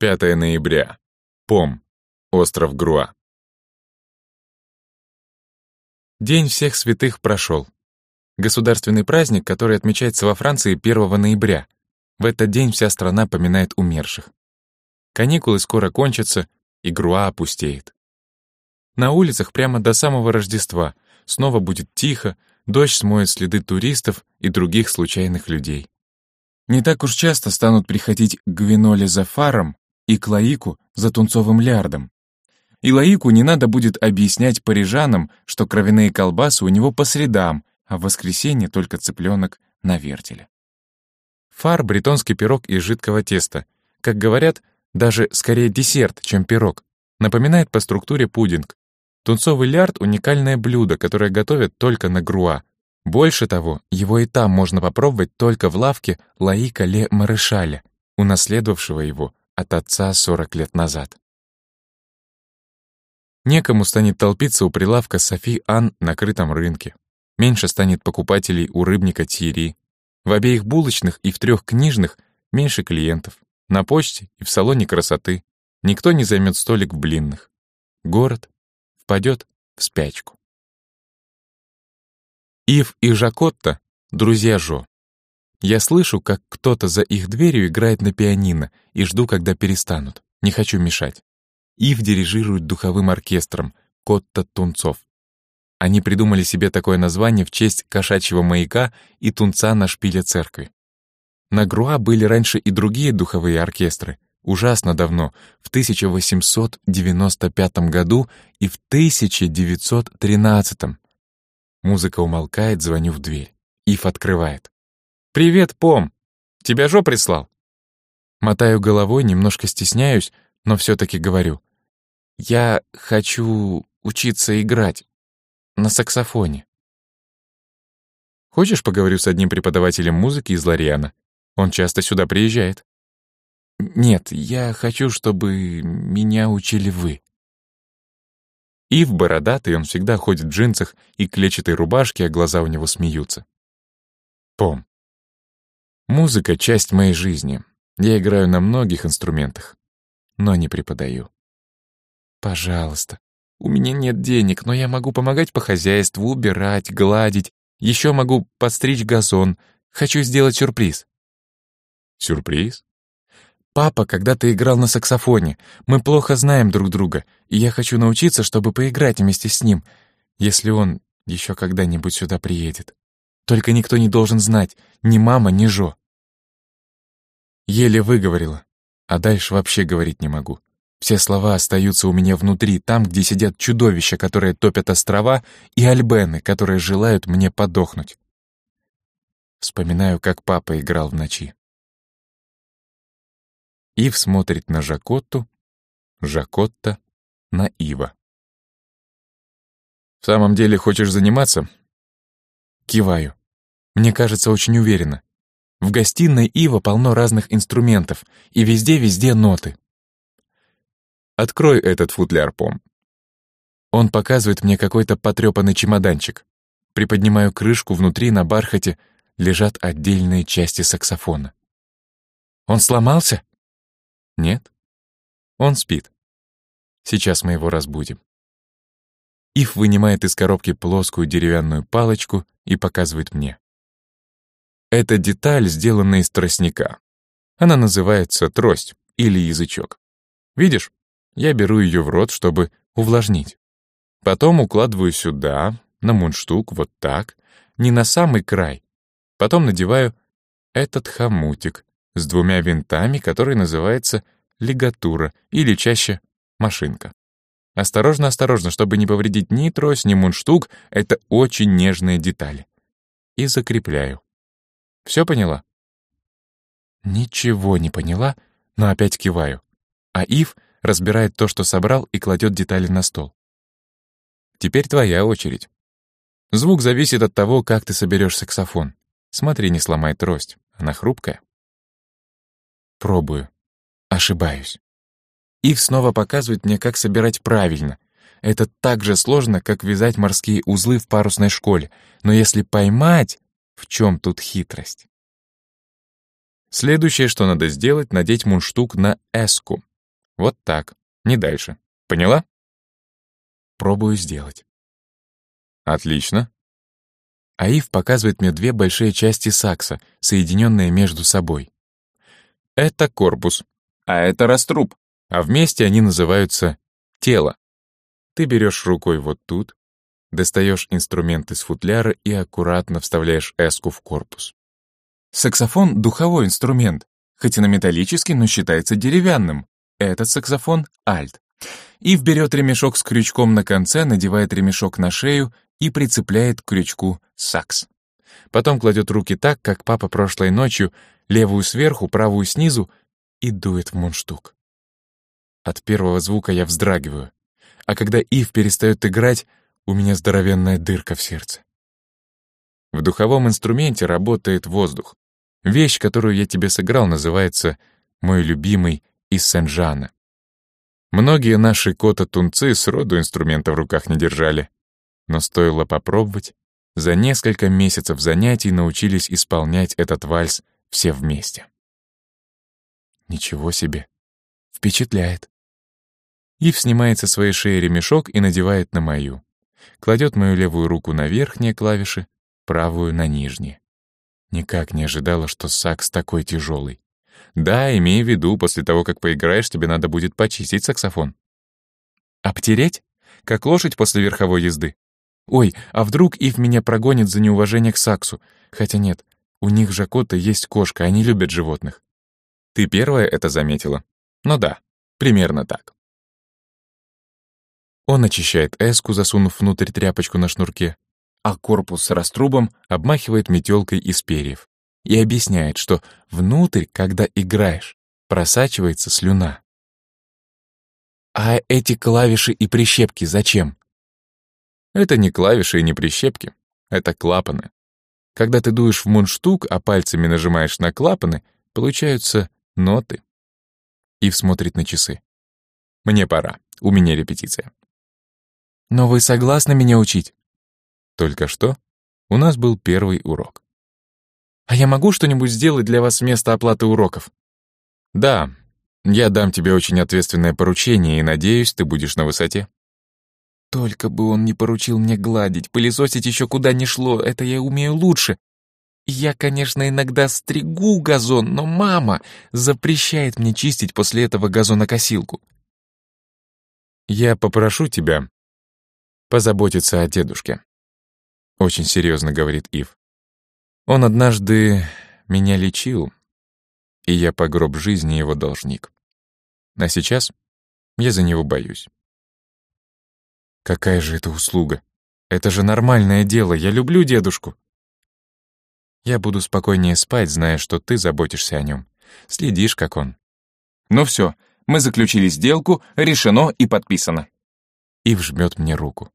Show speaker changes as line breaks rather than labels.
5 ноября. Пом. Остров Груа.
День всех святых прошел. Государственный праздник, который отмечается во Франции 1 ноября. В этот день вся страна поминает умерших. Каникулы скоро кончатся, и Груа опустеет. На улицах прямо до самого Рождества снова будет тихо, дождь смоет следы туристов и других случайных людей. Не так уж часто станут приходить к Гвиноле за фаром и к Лаику за тунцовым лярдом. И Лаику не надо будет объяснять парижанам, что кровяные колбасы у него по средам, а в воскресенье только цыпленок на вертеле. Фар — бретонский пирог из жидкого теста. Как говорят, даже скорее десерт, чем пирог. Напоминает по структуре пудинг. Тунцовый лярд — уникальное блюдо, которое готовят только на груа. Больше того, его и там можно попробовать только в лавке Лаика Ле Марешаля, унаследовавшего его от отца 40 лет назад. Некому станет толпиться у прилавка Софи Ан на крытом рынке. Меньше станет покупателей у рыбника Тири. В обеих булочных и в трех книжных меньше клиентов. На почте и в салоне красоты. Никто не займет столик в блинных. Город впадет в спячку. Ив и Жакотта — друзья Жо. Я слышу, как кто-то за их дверью играет на пианино и жду, когда перестанут. Не хочу мешать. Ив дирижирует духовым оркестром «Котта Тунцов». Они придумали себе такое название в честь кошачьего маяка и тунца на шпиле церкви. На Груа были раньше и другие духовые оркестры. Ужасно давно, в 1895 году и в 1913. Музыка умолкает, звоню в дверь. Ив открывает. «Привет, Пом! Тебя Жо прислал?» Мотаю головой, немножко стесняюсь, но все-таки говорю. «Я хочу учиться играть на саксофоне». «Хочешь, поговорю с одним преподавателем музыки из Лориана? Он часто сюда приезжает». «Нет, я хочу, чтобы меня учили вы». Ив бородатый, он всегда ходит в джинсах и клетчатой рубашке, а глаза у него смеются. Пом. Музыка — часть моей жизни. Я играю на многих инструментах, но не преподаю. Пожалуйста. У меня нет денег, но я могу помогать по хозяйству, убирать, гладить. Еще могу подстричь газон. Хочу сделать сюрприз. Сюрприз? Папа когда-то играл на саксофоне. Мы плохо знаем друг друга, и я хочу научиться, чтобы поиграть вместе с ним, если он еще когда-нибудь сюда приедет. Только никто не должен знать, ни мама, ни Жо. Еле выговорила, а дальше вообще говорить не могу. Все слова остаются у меня внутри, там, где сидят чудовища, которые топят острова, и альбены, которые желают мне подохнуть. Вспоминаю, как папа играл в ночи. Ив смотрит на Жакотту, Жакотта — на Ива. «В самом деле хочешь заниматься?» Киваю. Мне кажется, очень уверенно. В гостиной Ива полно разных инструментов, и везде-везде ноты. Открой этот футляр, Пом. Он показывает мне какой-то потрепанный чемоданчик. Приподнимаю крышку, внутри на бархате лежат отдельные части саксофона. Он сломался? Нет. Он спит. Сейчас мы его разбудим. Ив вынимает из коробки плоскую деревянную палочку и показывает мне. Это деталь, сделанная из тростника. Она называется трость или язычок. Видишь, я беру ее в рот, чтобы увлажнить. Потом укладываю сюда, на мундштук, вот так, не на самый край. Потом надеваю этот хомутик с двумя винтами, который называется лигатура или чаще машинка. Осторожно, осторожно, чтобы не повредить ни трость, ни мундштук, это очень нежные детали. И закрепляю. Все поняла? Ничего не поняла, но опять киваю. А Ив разбирает то, что собрал, и кладет детали на стол. Теперь твоя очередь. Звук зависит от того, как ты соберешь саксофон. Смотри, не сломай трость, она хрупкая. Пробую. Ошибаюсь. Ив снова показывает мне, как собирать правильно. Это так же сложно, как вязать морские узлы в парусной школе, но если поймать, в чем тут хитрость? Следующее, что надо сделать, надеть мундштук на эску, Вот так, не дальше. Поняла? Пробую сделать. Отлично. Аив показывает мне две большие части сакса, соединенные между собой. Это корпус, а это раструб, а вместе они называются тело. Ты берешь рукой вот тут, достаешь инструмент из футляра и аккуратно вставляешь эску в корпус. Саксофон — духовой инструмент, хоть и на металлический, но считается деревянным. Этот саксофон — альт. Ив берет ремешок с крючком на конце, надевает ремешок на шею и прицепляет к крючку сакс. Потом кладет руки так, как папа прошлой ночью, левую сверху, правую снизу, и дует в мундштук. От первого звука я вздрагиваю, а когда Ив перестает играть, у меня здоровенная дырка в сердце. В духовом инструменте работает воздух. Вещь, которую я тебе сыграл, называется «Мой любимый из Сен-Жана». Многие наши кота-тунцы сроду инструмента в руках не держали. Но стоило попробовать, за несколько месяцев занятий научились исполнять этот вальс все вместе. Ничего себе. Впечатляет. Ив снимает со своей шеи ремешок и надевает на мою. Кладет мою левую руку на верхние клавиши, правую — на нижние. Никак не ожидала, что сакс такой тяжелый. Да, имей в виду, после того, как поиграешь, тебе надо будет почистить саксофон. Обтереть? Как лошадь после верховой езды? Ой, а вдруг Ив меня прогонит за неуважение к саксу? Хотя нет, у них же кота есть кошка, они любят животных. Ты первая это заметила? Ну да, примерно так. Он очищает эску, засунув внутрь тряпочку на шнурке, а корпус с раструбом обмахивает метелкой из перьев и объясняет, что внутрь, когда играешь, просачивается слюна. А эти клавиши и прищепки зачем? Это не клавиши и не прищепки, это клапаны. Когда ты дуешь в мундштук, а пальцами нажимаешь на клапаны, получаются ноты. Ив смотрит на часы. Мне пора, у меня репетиция. Но вы согласны меня учить? Только что у нас был первый урок. А я могу что-нибудь сделать для вас вместо оплаты уроков? Да, я дам тебе очень ответственное поручение и надеюсь, ты будешь на высоте. Только бы он не поручил мне гладить, пылесосить еще куда ни шло, это я умею лучше. Я, конечно, иногда стригу газон, но мама запрещает мне чистить после этого газонокосилку. Я попрошу тебя позаботиться о дедушке. Очень серьезно говорит Ив. Он однажды меня лечил, и я по гроб жизни его должник. А сейчас я за него боюсь. Какая же это услуга? Это же нормальное дело, я люблю дедушку. Я буду спокойнее спать, зная, что ты заботишься о нем. Следишь, как он. Ну все, мы заключили сделку, решено и подписано. Ив жмет мне руку.